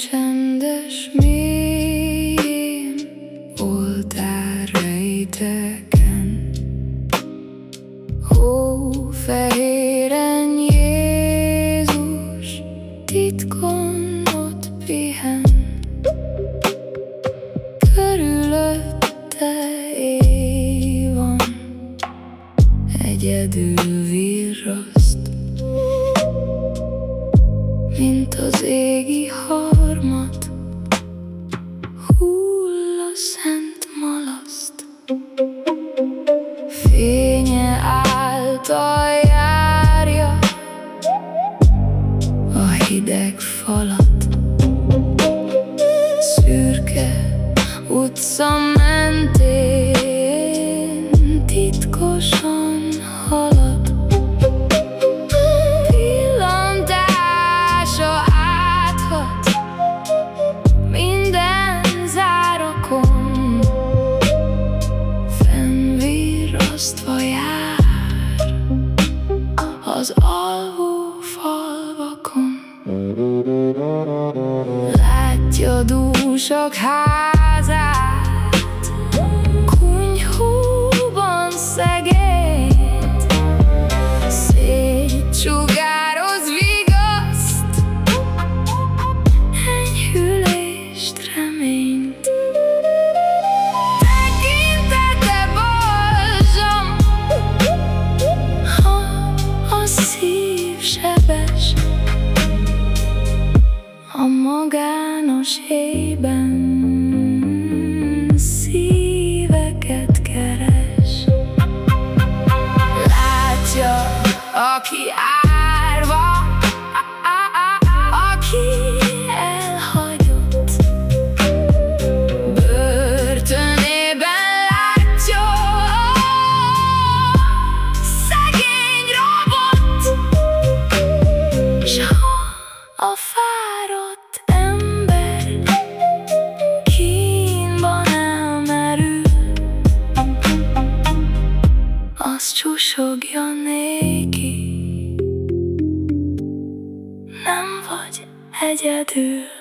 csendes mélyén, oltár rejteken, hófehéren Jézus titkon ott pihen. Körülötte éj van, egyedül virraszt, mint az égi harmat, hull a szent malaszt. Fénye által járja a hideg falat, szürke utca mentén dúsak házát, kunyhóban szegényt, szétsugároz vigaszt, enyhülést, reményt. Tekintete balzsam, ha a szív sebes, a magános éjben szíveket keres. Látja, aki árva, azt susogja néki, nem vagy egyedül.